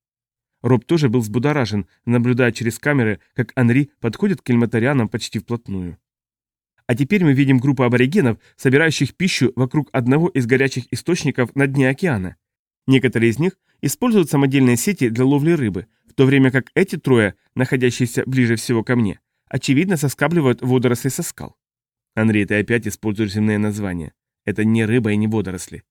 A: Роб тоже был взбудоражен, наблюдая через камеры, как Анри подходит к кельматарианам почти вплотную. А теперь мы видим группу аборигенов, собирающих пищу вокруг одного из горячих источников на дне океана. Некоторые из них используют самодельные сети для ловли рыбы, в то время как эти трое, находящиеся ближе всего ко мне, очевидно соскабливают водоросли со скал. Андрей, ты опять используешь земные названия. Это не рыба и не водоросли.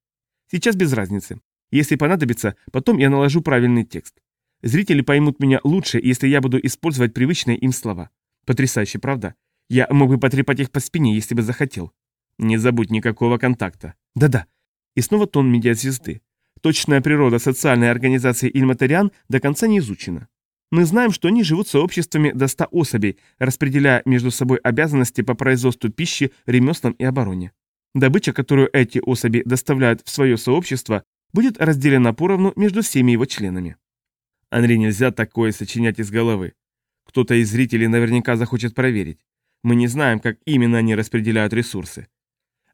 A: Сейчас без разницы. Если понадобится, потом я наложу правильный текст. Зрители поймут меня лучше, если я буду использовать привычные им слова. Потрясающе, правда? Я мог бы потрепать их по спине, если бы захотел. Не забудь никакого контакта. Да-да. И снова тон медиазвезды. Точная природа социальной организации Ильматариан до конца не изучена. Мы знаем, что они живут сообществами до 100 особей, распределяя между собой обязанности по производству пищи, ремеслам и обороне. Добыча, которую эти особи доставляют в свое сообщество, будет разделена поровну между всеми его членами. Анри, нельзя такое сочинять из головы. Кто-то из зрителей наверняка захочет проверить. Мы не знаем, как именно они распределяют ресурсы.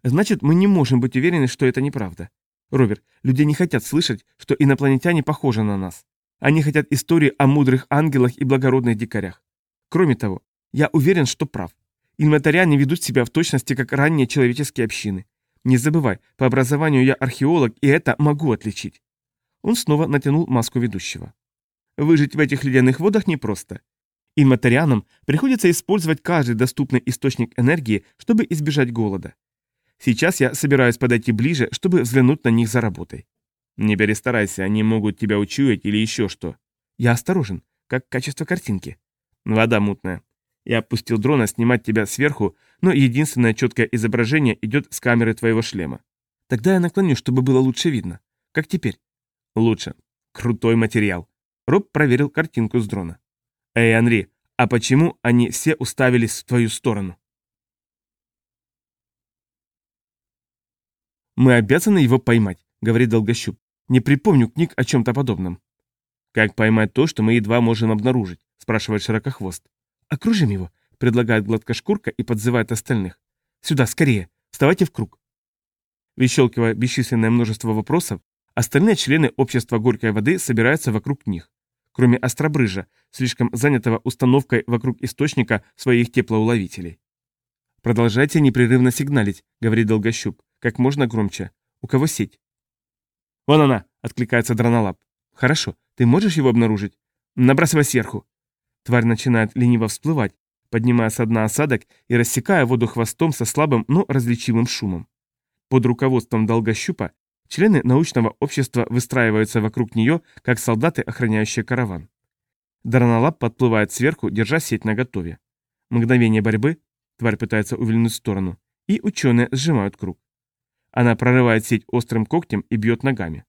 A: Значит, мы не можем быть уверены, что это неправда. Роберт, люди не хотят слышать, что инопланетяне похожи на нас. Они хотят истории о мудрых ангелах и благородных дикарях. Кроме того, я уверен, что прав. Инвентаряне ведут себя в точности, как ранние человеческие общины. Не забывай, по образованию я археолог, и это могу отличить. Он снова натянул маску ведущего. Выжить в этих ледяных водах непросто. Инматерианам приходится использовать каждый доступный источник энергии, чтобы избежать голода. Сейчас я собираюсь подойти ближе, чтобы взглянуть на них за работой. Не перестарайся, они могут тебя учуять или еще что. Я осторожен, как качество картинки. Вода мутная. Я опустил дрона снимать тебя сверху, но единственное четкое изображение идет с камеры твоего шлема. Тогда я наклоню, чтобы было лучше видно. Как теперь? Лучше. Крутой материал. Роб проверил картинку с дрона. «Эй, Анри, а почему они все уставились в твою сторону?» «Мы обязаны его поймать», — говорит Долгощуп. «Не припомню книг о чем-то подобном». «Как поймать то, что мы едва можем обнаружить?» — спрашивает Широкохвост. «Окружим его», — предлагает Гладкошкурка и подзывает остальных. «Сюда, скорее! Вставайте в круг!» Выщелкивая бесчисленное множество вопросов, остальные члены общества горькой воды собираются вокруг них кроме Остробрыжа, слишком занятого установкой вокруг источника своих теплоуловителей. «Продолжайте непрерывно сигналить», — говорит Долгощуп, — «как можно громче. У кого сеть?» «Вон она!» — откликается Дронолап. «Хорошо, ты можешь его обнаружить? Набрасывай сверху!» Тварь начинает лениво всплывать, поднимая со дна осадок и рассекая воду хвостом со слабым, но различимым шумом. Под руководством Долгощупа Члены научного общества выстраиваются вокруг нее, как солдаты, охраняющие караван. Дранолап подплывает сверху, держа сеть наготове. Мгновение борьбы, тварь пытается увильнуть в сторону, и ученые сжимают круг. Она прорывает сеть острым когтем и бьет ногами.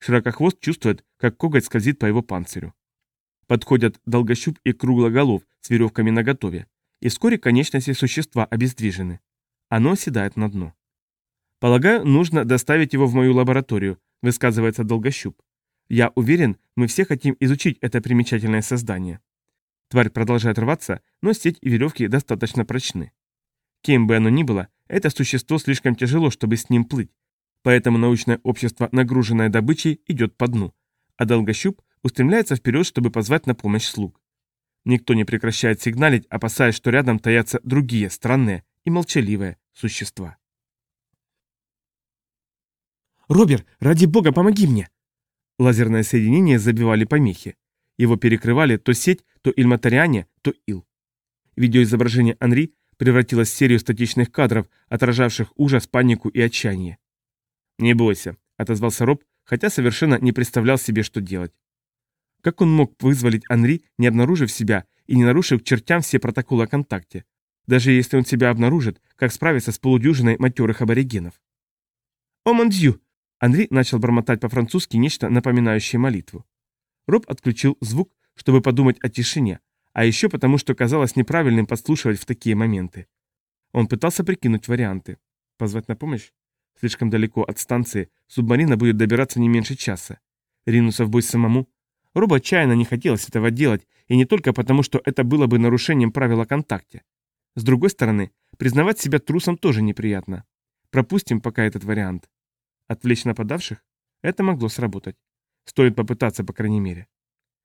A: Широкохвост чувствует, как коготь скользит по его панцирю. Подходят долгощуп и круглоголов с веревками наготове, и вскоре конечности существа обездвижены. Оно оседает на дно. Полагаю, нужно доставить его в мою лабораторию, высказывается Долгощуп. Я уверен, мы все хотим изучить это примечательное создание. Тварь продолжает рваться, но сеть и веревки достаточно прочны. Кем бы оно ни было, это существо слишком тяжело, чтобы с ним плыть, Поэтому научное общество, нагруженное добычей, идет по дну, а долгощуп устремляется вперед, чтобы позвать на помощь слуг. Никто не прекращает сигналить, опасаясь, что рядом таятся другие странные и молчаливые существа.
B: «Робер, ради бога, помоги мне!»
A: Лазерное соединение забивали помехи. Его перекрывали то сеть, то ильматариане, то ил. Видеоизображение Анри превратилось в серию статичных кадров, отражавших ужас, панику и отчаяние. «Не бойся», — отозвался Роб, хотя совершенно не представлял себе, что делать. Как он мог вызволить Анри, не обнаружив себя и не нарушив к чертям все протоколы о контакте? Даже если он себя обнаружит, как справиться с полудюжиной матерых аборигенов? «О, мандью!» Анри начал бормотать по-французски нечто напоминающее молитву. Роб отключил звук, чтобы подумать о тишине, а еще потому, что казалось неправильным подслушивать в такие моменты. Он пытался прикинуть варианты. Позвать на помощь? Слишком далеко от станции, субмарина будет добираться не меньше часа. Ринуться в бой самому? Робу отчаянно не хотелось этого делать, и не только потому, что это было бы нарушением правил о контакте. С другой стороны, признавать себя трусом тоже неприятно. Пропустим пока этот вариант. Отвлечь нападавших? Это могло сработать. Стоит попытаться, по крайней мере.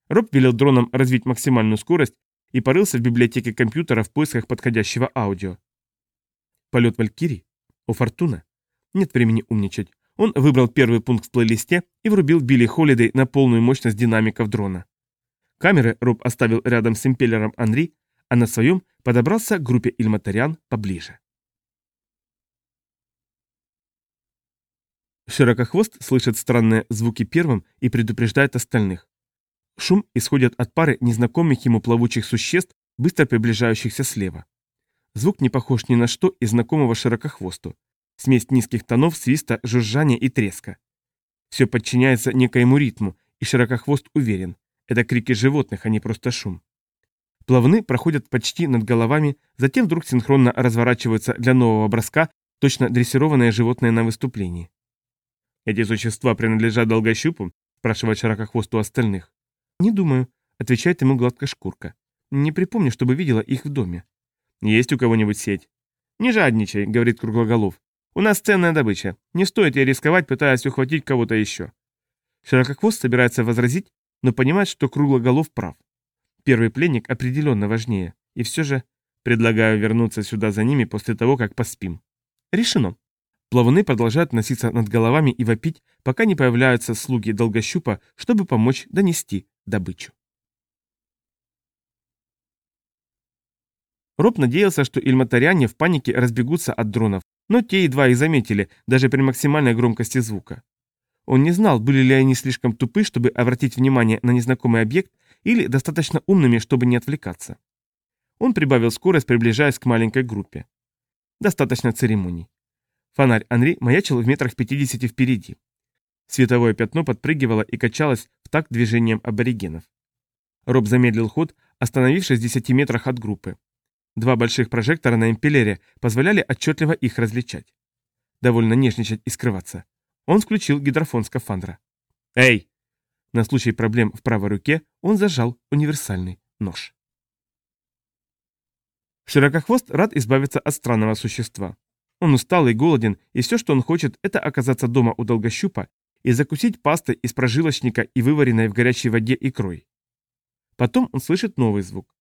A: Роб велел дронам развить максимальную скорость и порылся в библиотеке компьютера в поисках подходящего аудио. Полет Валькирий? О Фортуна? Нет времени умничать. Он выбрал первый пункт в плейлисте и врубил Билли Холидей на полную мощность динамиков дрона. Камеры Роб оставил рядом с импеллером Анри, а на своем подобрался к группе Ильматарян поближе. Широкохвост слышит странные звуки первым и предупреждает остальных. Шум исходит от пары незнакомых ему плавучих существ, быстро приближающихся слева. Звук не похож ни на что из знакомого широкохвосту. Смесь низких тонов, свиста, жужжания и треска. Все подчиняется некоему ритму, и широкохвост уверен. Это крики животных, а не просто шум. Плавны проходят почти над головами, затем вдруг синхронно разворачиваются для нового броска, точно дрессированное животное на выступлении. «Эти существа принадлежат долгощупу?» – спрашивает широкохвост у остальных. «Не думаю», – отвечает ему гладкошкурка. «Не припомню, чтобы видела их в доме». «Есть у кого-нибудь сеть?» «Не жадничай», – говорит Круглоголов. «У нас ценная добыча. Не стоит ей рисковать, пытаясь ухватить кого-то еще». Широкохвост собирается возразить, но понимает, что Круглоголов прав. Первый пленник определенно важнее, и все же предлагаю вернуться сюда за ними после того, как поспим. Решено. Плавуны продолжают носиться над головами и вопить, пока не появляются слуги долгощупа, чтобы помочь донести добычу. Роб надеялся, что ильматаряне в панике разбегутся от дронов, но те едва их заметили, даже при максимальной громкости звука. Он не знал, были ли они слишком тупы, чтобы обратить внимание на незнакомый объект, или достаточно умными, чтобы не отвлекаться. Он прибавил скорость, приближаясь к маленькой группе. Достаточно церемоний. Фонарь Анри маячил в метрах 50 впереди. Световое пятно подпрыгивало и качалось в такт движением аборигенов. Роб замедлил ход, остановившись в 10 метрах от группы. Два больших прожектора на импеллере позволяли отчетливо их различать. Довольно нежничать и скрываться. Он включил гидрофон скафандра. «Эй!» На случай проблем в правой руке он зажал универсальный нож. Широкохвост рад избавиться от странного существа. Он устал и голоден, и все, что он хочет, это оказаться дома у долгощупа и закусить пастой из прожилочника и вываренной в горячей воде икрой. Потом он слышит новый звук.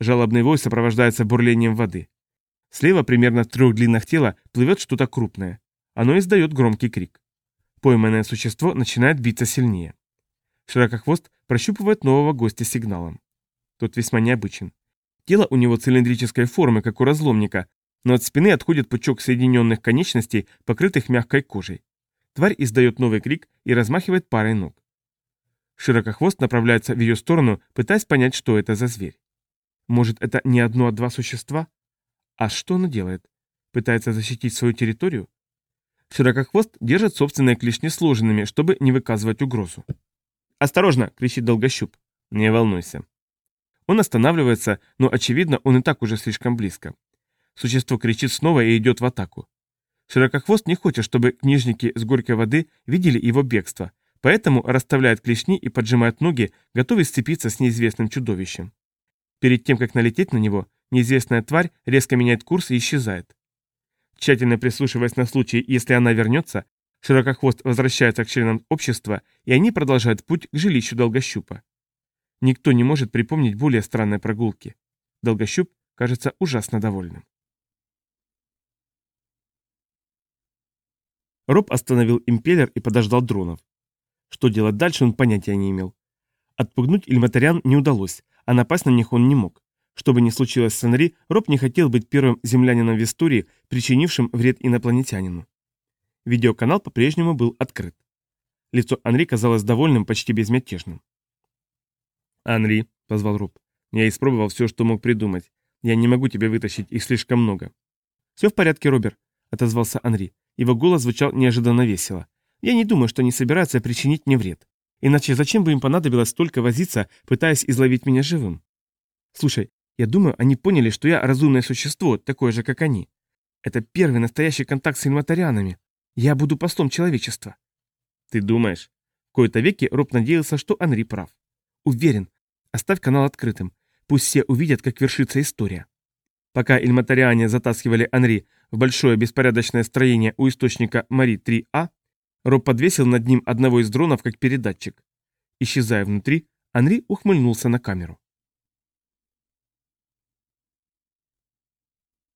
A: Жалобный вой сопровождается бурлением воды. Слева, примерно в трех длинах тела, плывет что-то крупное. Оно издает громкий крик. Пойманное существо начинает биться сильнее. Широкохвост прощупывает нового гостя сигналом. Тот весьма необычен. Тело у него цилиндрической формы, как у разломника, но от спины отходит пучок соединенных конечностей, покрытых мягкой кожей. Тварь издает новый крик и размахивает парой ног. Широкохвост направляется в ее сторону, пытаясь понять, что это за зверь. Может, это не одно, а два существа? А что оно делает? Пытается защитить свою территорию? Широкохвост держит собственные клешни сложенными, чтобы не выказывать угрозу. «Осторожно!» — кричит Долгощуп. «Не волнуйся». Он останавливается, но, очевидно, он и так уже слишком близко. Существо кричит снова и идет в атаку. Широкохвост не хочет, чтобы книжники с горькой воды видели его бегство, поэтому расставляет клешни и поджимает ноги, готовый сцепиться с неизвестным чудовищем. Перед тем, как налететь на него, неизвестная тварь резко меняет курс и исчезает. Тщательно прислушиваясь на случай, если она вернется, Широкохвост возвращается к членам общества, и они продолжают путь к жилищу Долгощупа. Никто не может припомнить более странной прогулки. Долгощуп кажется ужасно довольным. Роб остановил импеллер и подождал дронов. Что делать дальше, он понятия не имел. Отпугнуть ильматарян не удалось, а напасть на них он не мог. Что бы ни случилось с Энри, Роб не хотел быть первым землянином в истории, причинившим вред инопланетянину. Видеоканал по-прежнему был открыт. Лицо Анри казалось довольным, почти безмятежным. «Анри», — позвал Роб, — «я испробовал все, что мог придумать. Я не могу тебя вытащить, их слишком много». «Все в порядке, Роберт», — отозвался Анри. Его голос звучал неожиданно весело. «Я не думаю, что они собираются причинить мне вред. Иначе зачем бы им понадобилось столько возиться, пытаясь изловить меня живым? Слушай, я думаю, они поняли, что я разумное существо, такое же, как они. Это первый настоящий контакт с инватарианами. Я буду послом человечества. Ты думаешь? В кои-то веки Роб надеялся, что Анри прав. Уверен. Оставь канал открытым. Пусть все увидят, как вершится история. Пока ильматариане затаскивали Анри в большое беспорядочное строение у источника Мари-3А, Роб подвесил над ним одного из дронов как передатчик. Исчезая внутри, Анри ухмыльнулся на камеру.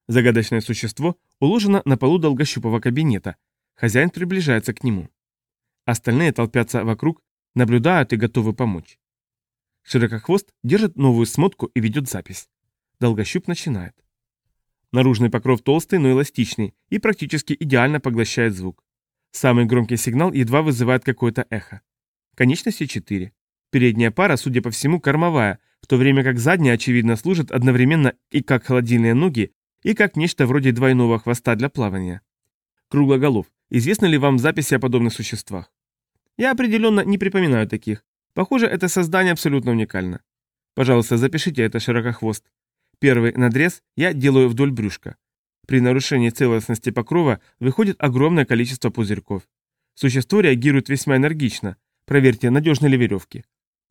A: Загадочное существо уложено на полу долгощупого кабинета, Хозяин приближается к нему. Остальные толпятся вокруг, наблюдают и готовы помочь. Широкохвост держит новую смотку и ведет запись. Долгощуп начинает. Наружный покров толстый, но эластичный и практически идеально поглощает звук. Самый громкий сигнал едва вызывает какое-то эхо. Конечности 4. Передняя пара, судя по всему, кормовая, в то время как задняя, очевидно, служит одновременно и как холодильные ноги, и как нечто вроде двойного хвоста для плавания. Круглоголов. Известны ли вам записи о подобных существах? Я определенно не припоминаю таких. Похоже, это создание абсолютно уникально. Пожалуйста, запишите это, широкохвост. Первый надрез я делаю вдоль брюшка. При нарушении целостности покрова выходит огромное количество пузырьков. Существо реагирует весьма энергично. Проверьте, надежны ли веревки.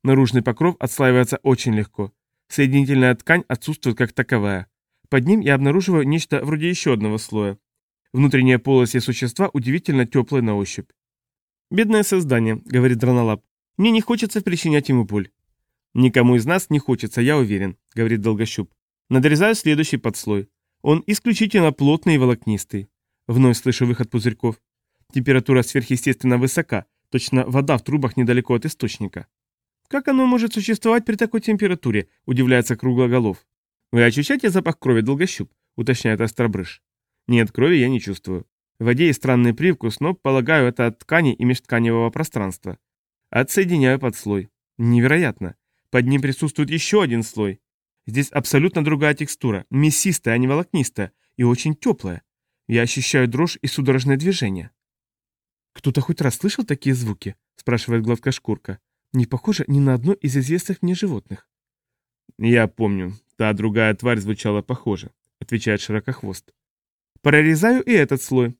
A: Наружный покров отслаивается очень легко. Соединительная ткань отсутствует как таковая. Под ним я обнаруживаю нечто вроде еще одного слоя. Внутренняя полость существа удивительно теплая на ощупь. «Бедное создание», — говорит Дранолап. «Мне не хочется причинять ему боль». «Никому из нас не хочется, я уверен», — говорит Долгощуп. Надрезаю следующий подслой. Он исключительно плотный и волокнистый. Вновь слышу выход пузырьков. Температура сверхъестественно высока, точно вода в трубах недалеко от источника. «Как оно может существовать при такой температуре?» – удивляется круглоголов. «Вы ощущаете запах крови, Долгощуп?» – уточняет Остробрыш. Нет, крови я не чувствую. В воде есть странный привкус, но, полагаю, это от ткани и межтканевого пространства. Отсоединяю под слой. Невероятно. Под ним присутствует еще один слой. Здесь абсолютно другая текстура, мясистая, а не волокнистая, и очень теплая. Я ощущаю дрожь и судорожное движение. «Кто-то хоть раз слышал такие звуки?» – спрашивает гладкошкурка. «Не похоже ни на одно из известных мне животных». «Я помню, та другая тварь звучала похоже», – отвечает широкохвост. Прорезаю и этот слой.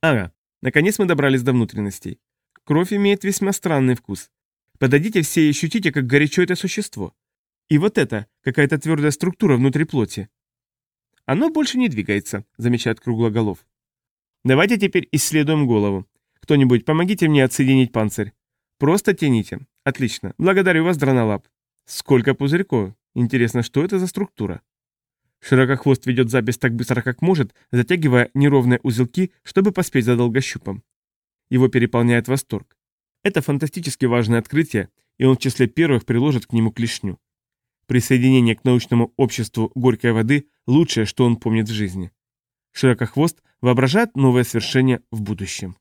A: Ага, наконец мы добрались до внутренностей. Кровь имеет весьма странный вкус. Подойдите все и ощутите, как горячо это существо. И вот это, какая-то твердая структура внутри плоти. Оно больше не двигается, замечает круглоголов. Давайте теперь исследуем голову. Кто-нибудь, помогите мне отсоединить панцирь. Просто тяните. Отлично. Благодарю вас, Дранолап. Сколько пузырьков. Интересно, что это за структура? Широкохвост ведет запись так быстро, как может, затягивая неровные узелки, чтобы поспеть за долгощупом. Его переполняет восторг. Это фантастически важное открытие, и он в числе первых приложит к нему клешню. Присоединение к научному обществу горькой воды – лучшее, что он помнит в жизни. Широкохвост воображает новое свершение в будущем.